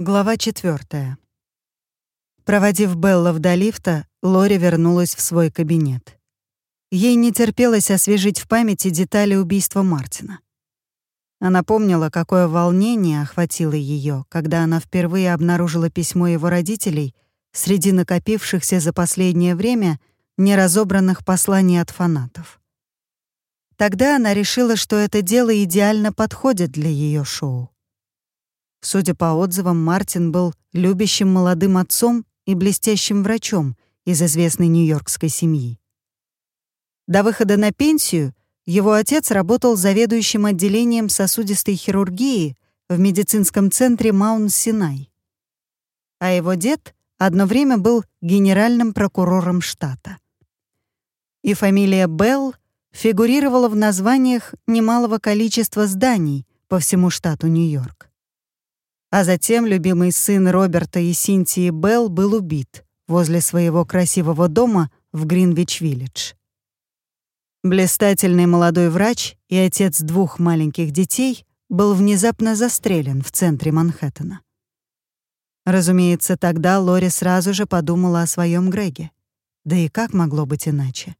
Глава 4. Проводив Белла до лифта, Лори вернулась в свой кабинет. Ей не терпелось освежить в памяти детали убийства Мартина. Она помнила, какое волнение охватило ее, когда она впервые обнаружила письмо его родителей среди накопившихся за последнее время неразобранных посланий от фанатов. Тогда она решила, что это дело идеально подходит для ее шоу. Судя по отзывам, Мартин был любящим молодым отцом и блестящим врачом из известной нью-йоркской семьи. До выхода на пенсию его отец работал заведующим отделением сосудистой хирургии в медицинском центре Маунт-Синай. А его дед одно время был генеральным прокурором штата. И фамилия Белл фигурировала в названиях немалого количества зданий по всему штату Нью-Йорк. А затем любимый сын Роберта и Синтии Белл был убит возле своего красивого дома в Гринвич-Виллидж. Блистательный молодой врач и отец двух маленьких детей был внезапно застрелен в центре Манхэттена. Разумеется, тогда Лори сразу же подумала о своем Греге. Да и как могло быть иначе?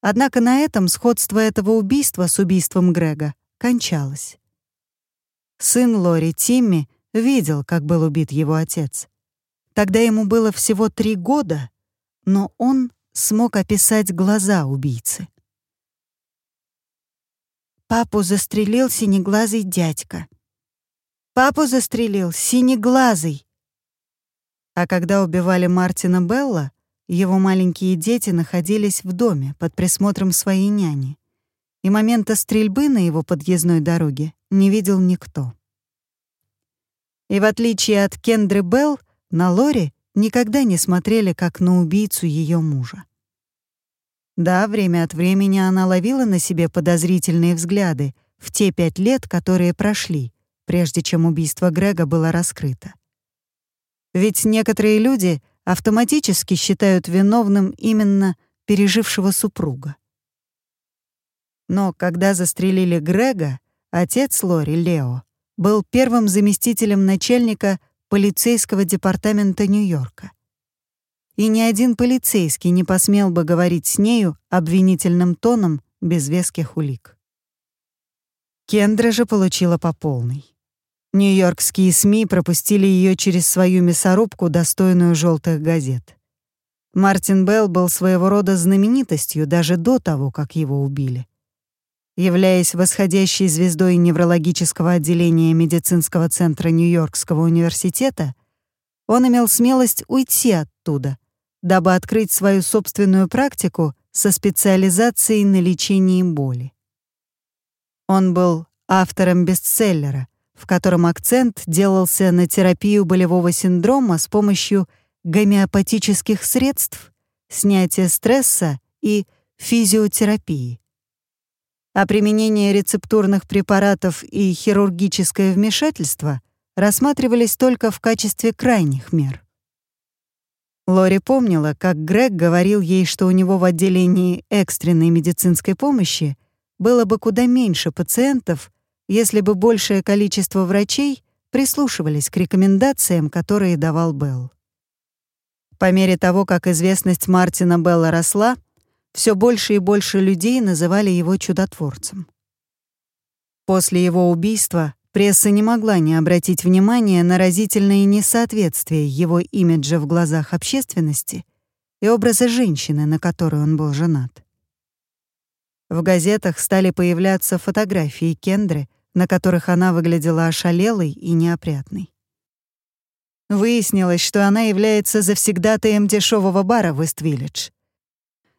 Однако на этом сходство этого убийства с убийством Грега кончалось. Сын Лори, Тимми, видел, как был убит его отец. Тогда ему было всего три года, но он смог описать глаза убийцы. Папу застрелил синеглазый дядька. Папу застрелил синеглазый. А когда убивали Мартина Белла, его маленькие дети находились в доме под присмотром своей няни, и момента стрельбы на его подъездной дороге не видел никто. И в отличие от Кендры Белл, на Лори никогда не смотрели как на убийцу ее мужа. Да, время от времени она ловила на себе подозрительные взгляды в те пять лет, которые прошли, прежде чем убийство Грега было раскрыто. Ведь некоторые люди — автоматически считают виновным именно пережившего супруга. Но когда застрелили Грега, отец Лори, Лео, был первым заместителем начальника полицейского департамента Нью-Йорка. И ни один полицейский не посмел бы говорить с нею обвинительным тоном без веских улик. Кендра же получила по полной. Нью-Йоркские СМИ пропустили ее через свою мясорубку, достойную желтых газет. Мартин Белл был своего рода знаменитостью даже до того, как его убили. Являясь восходящей звездой неврологического отделения медицинского центра Нью-Йоркского университета, он имел смелость уйти оттуда, дабы открыть свою собственную практику со специализацией на лечении боли. Он был автором бестселлера — в котором акцент делался на терапию болевого синдрома с помощью гомеопатических средств, снятия стресса и физиотерапии. А применение рецептурных препаратов и хирургическое вмешательство рассматривались только в качестве крайних мер. Лори помнила, как Грег говорил ей, что у него в отделении экстренной медицинской помощи было бы куда меньше пациентов, если бы большее количество врачей прислушивались к рекомендациям, которые давал Белл. По мере того, как известность Мартина Белла росла, все больше и больше людей называли его чудотворцем. После его убийства пресса не могла не обратить внимания на разительное несоответствие его имиджа в глазах общественности и образа женщины, на которую он был женат. В газетах стали появляться фотографии Кендры, на которых она выглядела ошалелой и неопрятной. Выяснилось, что она является завсегдатаем дешевого бара в Ист-Виллидж,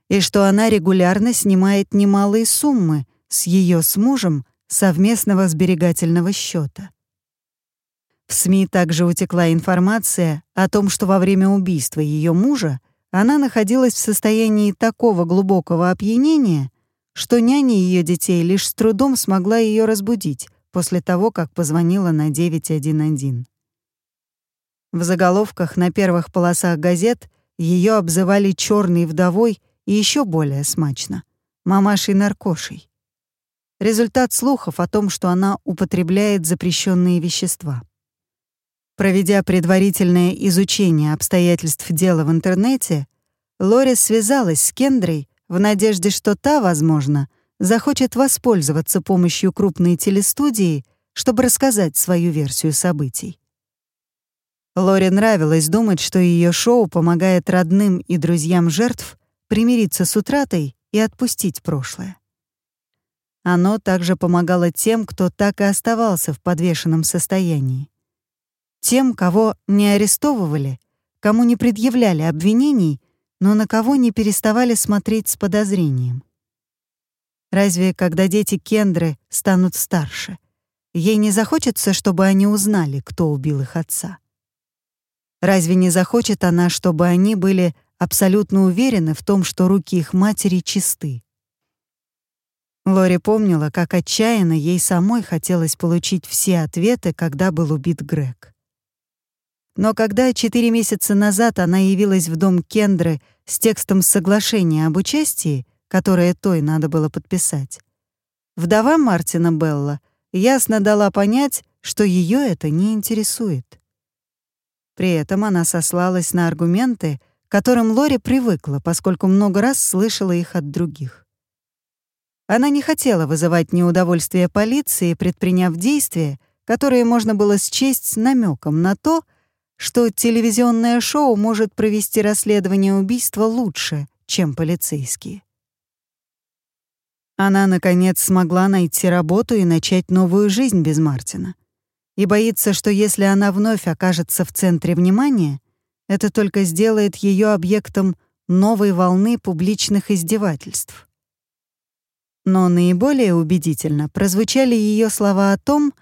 и что она регулярно снимает немалые суммы с ее с мужем совместного сберегательного счета. В СМИ также утекла информация о том, что во время убийства ее мужа она находилась в состоянии такого глубокого опьянения, что няня ее детей лишь с трудом смогла ее разбудить после того, как позвонила на 911. В заголовках на первых полосах газет ее обзывали черной вдовой и еще более смачно — мамашей-наркошей. Результат слухов о том, что она употребляет запрещенные вещества. Проведя предварительное изучение обстоятельств дела в интернете, Лорис связалась с Кендрой в надежде, что та, возможно, захочет воспользоваться помощью крупной телестудии, чтобы рассказать свою версию событий. Лоре нравилось думать, что ее шоу помогает родным и друзьям жертв примириться с утратой и отпустить прошлое. Оно также помогало тем, кто так и оставался в подвешенном состоянии. Тем, кого не арестовывали, кому не предъявляли обвинений, но на кого не переставали смотреть с подозрением. Разве когда дети Кендры станут старше, ей не захочется, чтобы они узнали, кто убил их отца? Разве не захочет она, чтобы они были абсолютно уверены в том, что руки их матери чисты? Лори помнила, как отчаянно ей самой хотелось получить все ответы, когда был убит Грег. Но когда четыре месяца назад она явилась в дом Кендры с текстом соглашения об участии, которое той надо было подписать, вдова Мартина Белла ясно дала понять, что ее это не интересует. При этом она сослалась на аргументы, которым Лори привыкла, поскольку много раз слышала их от других. Она не хотела вызывать неудовольствие полиции, предприняв действия, которые можно было счесть намеком на то, что телевизионное шоу может провести расследование убийства лучше, чем полицейские. Она, наконец, смогла найти работу и начать новую жизнь без Мартина. И боится, что если она вновь окажется в центре внимания, это только сделает ее объектом новой волны публичных издевательств. Но наиболее убедительно прозвучали ее слова о том,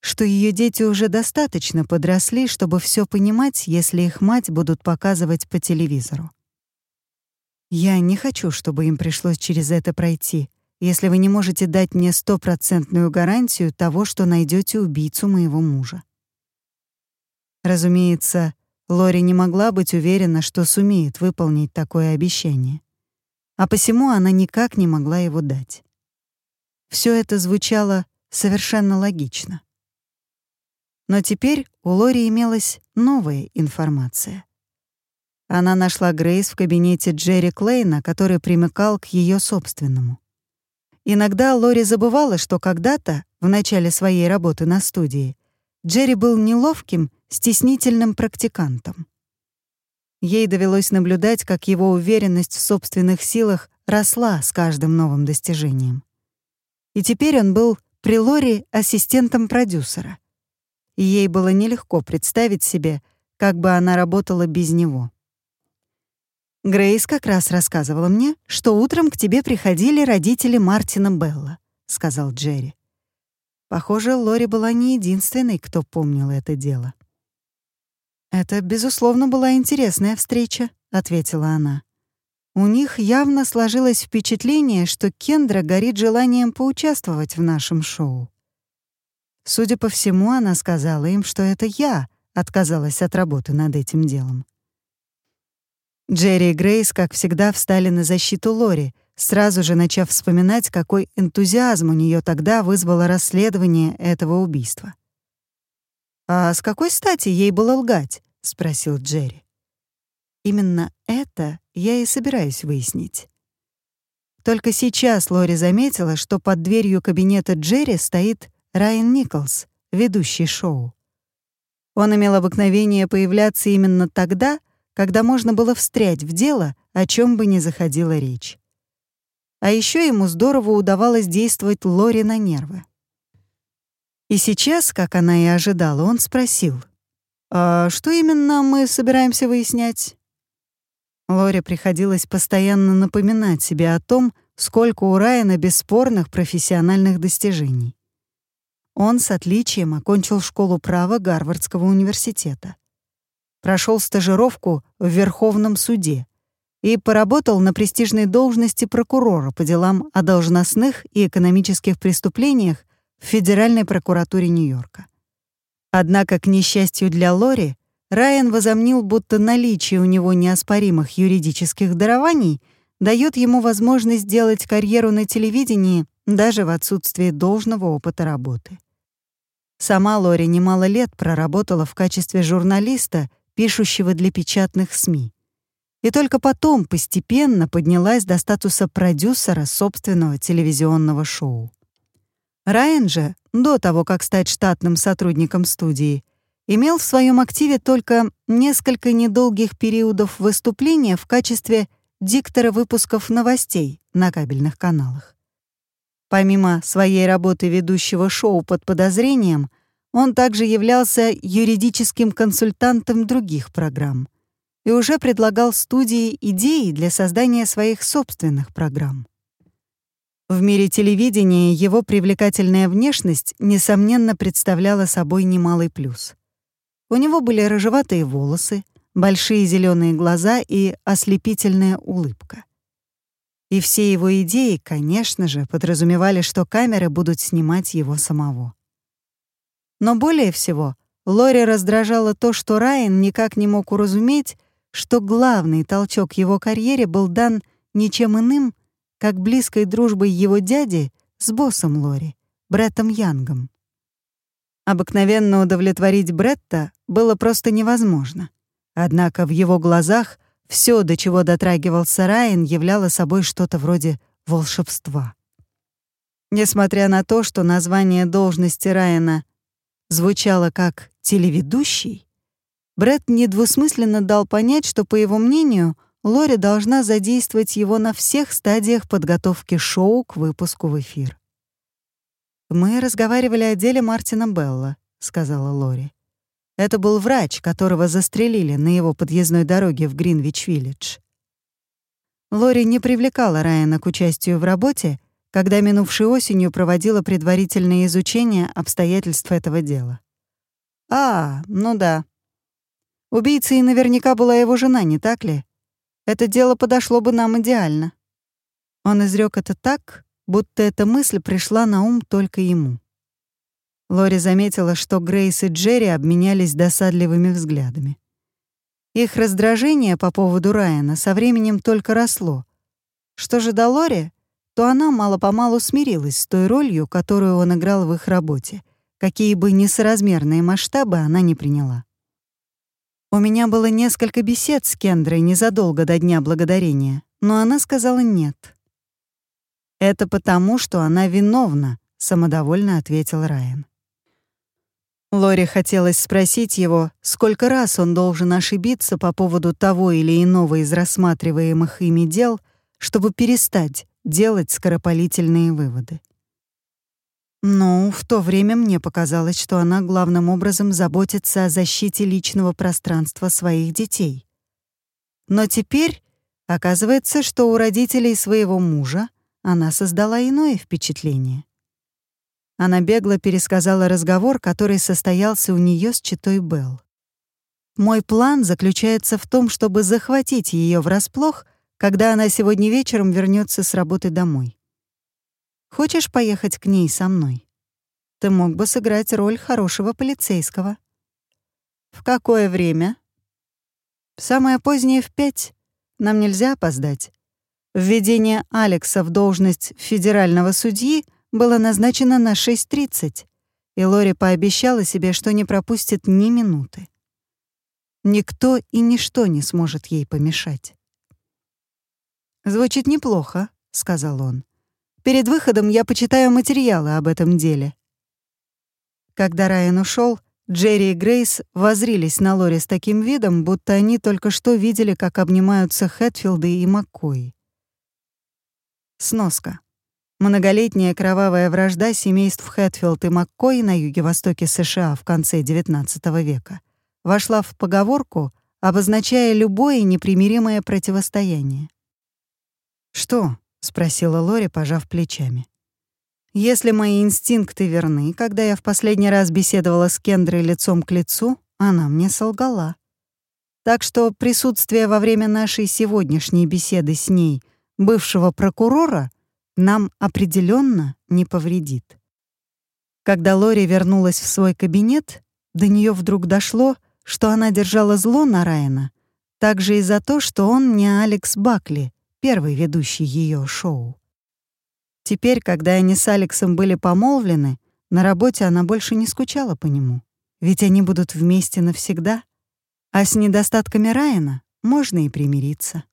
что ее дети уже достаточно подросли, чтобы все понимать, если их мать будут показывать по телевизору. Я не хочу, чтобы им пришлось через это пройти, если вы не можете дать мне стопроцентную гарантию того, что найдете убийцу моего мужа. Разумеется, Лори не могла быть уверена, что сумеет выполнить такое обещание, а посему она никак не могла его дать. Все это звучало совершенно логично. Но теперь у Лори имелась новая информация. Она нашла Грейс в кабинете Джерри Клейна, который примыкал к ее собственному. Иногда Лори забывала, что когда-то, в начале своей работы на студии, Джерри был неловким, стеснительным практикантом. Ей довелось наблюдать, как его уверенность в собственных силах росла с каждым новым достижением. И теперь он был при Лори ассистентом продюсера и ей было нелегко представить себе, как бы она работала без него. «Грейс как раз рассказывала мне, что утром к тебе приходили родители Мартина Белла», — сказал Джерри. Похоже, Лори была не единственной, кто помнил это дело. «Это, безусловно, была интересная встреча», — ответила она. «У них явно сложилось впечатление, что Кендра горит желанием поучаствовать в нашем шоу. Судя по всему, она сказала им, что это я отказалась от работы над этим делом. Джерри и Грейс, как всегда, встали на защиту Лори, сразу же начав вспоминать, какой энтузиазм у нее тогда вызвало расследование этого убийства. «А с какой стати ей было лгать?» — спросил Джерри. «Именно это я и собираюсь выяснить». Только сейчас Лори заметила, что под дверью кабинета Джерри стоит Райан Николс, ведущий шоу. Он имел обыкновение появляться именно тогда, когда можно было встрять в дело, о чем бы ни заходила речь. А еще ему здорово удавалось действовать Лори на нервы. И сейчас, как она и ожидала, он спросил, «А что именно мы собираемся выяснять?» Лори приходилось постоянно напоминать себе о том, сколько у Райана бесспорных профессиональных достижений. Он с отличием окончил школу права Гарвардского университета. Прошел стажировку в Верховном суде и поработал на престижной должности прокурора по делам о должностных и экономических преступлениях в Федеральной прокуратуре Нью-Йорка. Однако, к несчастью для Лори, Райан возомнил, будто наличие у него неоспоримых юридических дарований дает ему возможность делать карьеру на телевидении даже в отсутствии должного опыта работы. Сама Лори немало лет проработала в качестве журналиста, пишущего для печатных СМИ. И только потом постепенно поднялась до статуса продюсера собственного телевизионного шоу. Райан же, до того, как стать штатным сотрудником студии, имел в своем активе только несколько недолгих периодов выступления в качестве диктора выпусков новостей на кабельных каналах. Помимо своей работы ведущего шоу под подозрением, он также являлся юридическим консультантом других программ и уже предлагал студии идеи для создания своих собственных программ. В мире телевидения его привлекательная внешность, несомненно, представляла собой немалый плюс. У него были рыжеватые волосы, большие зеленые глаза и ослепительная улыбка. И все его идеи, конечно же, подразумевали, что камеры будут снимать его самого. Но более всего Лори раздражало то, что Райан никак не мог уразуметь, что главный толчок его карьере был дан ничем иным, как близкой дружбой его дяди с боссом Лори, Бреттом Янгом. Обыкновенно удовлетворить Бретта было просто невозможно. Однако в его глазах все, до чего дотрагивался Райан, являло собой что-то вроде волшебства. Несмотря на то, что название должности Райана звучало как «телеведущий», Бретт недвусмысленно дал понять, что, по его мнению, Лори должна задействовать его на всех стадиях подготовки шоу к выпуску в эфир. «Мы разговаривали о деле Мартина Белла», — сказала Лори. Это был врач, которого застрелили на его подъездной дороге в Гринвич-Виллидж. Лори не привлекала Райана к участию в работе, когда минувшей осенью проводила предварительное изучение обстоятельств этого дела. «А, ну да. Убийцей наверняка была его жена, не так ли?» Это дело подошло бы нам идеально. Он изрек это так, будто эта мысль пришла на ум только ему. Лори заметила, что Грейс и Джерри обменялись досадливыми взглядами. Их раздражение по поводу Райана со временем только росло. Что же до Лори, то она мало-помалу смирилась с той ролью, которую он играл в их работе, какие бы несоразмерные масштабы она не приняла. У меня было несколько бесед с Кендрой незадолго до Дня Благодарения, но она сказала нет. «Это потому, что она виновна», — самодовольно ответил Райан. Лори хотелось спросить его, сколько раз он должен ошибиться по поводу того или иного из рассматриваемых ими дел, чтобы перестать делать скоропалительные выводы. Ну, в то время мне показалось, что она главным образом заботится о защите личного пространства своих детей. Но теперь оказывается, что у родителей своего мужа она создала иное впечатление. Она бегло пересказала разговор, который состоялся у нее с читой Белл. Мой план заключается в том, чтобы захватить ее врасплох, когда она сегодня вечером вернется с работы домой. Хочешь поехать к ней со мной? Ты мог бы сыграть роль хорошего полицейского. В какое время? Самое позднее в пять. Нам нельзя опоздать. Введение Алекса в должность федерального судьи было назначено на 6.30, и Лори пообещала себе, что не пропустит ни минуты. Никто и ничто не сможет ей помешать. «Звучит неплохо», — сказал он. Перед выходом я почитаю материалы об этом деле». Когда Райан ушел, Джерри и Грейс возрились на Лори с таким видом, будто они только что видели, как обнимаются Хэтфилды и Маккои. Сноска. Многолетняя кровавая вражда семейств Хэтфилд и Маккой на юге-востоке США в конце XIX века вошла в поговорку, обозначая любое непримиримое противостояние. «Что, — спросила Лори, пожав плечами. «Если мои инстинкты верны, когда я в последний раз беседовала с Кендрой лицом к лицу, она мне солгала. Так что присутствие во время нашей сегодняшней беседы с ней бывшего прокурора нам определенно не повредит». Когда Лори вернулась в свой кабинет, до нее вдруг дошло, что она держала зло на Райана, также и за то, что он не Алекс Бакли, первый ведущий ее шоу. Теперь, когда они с Алексом были помолвлены, На работе она больше не скучала по нему, ведь они будут вместе навсегда, а с недостатками Райана можно и примириться.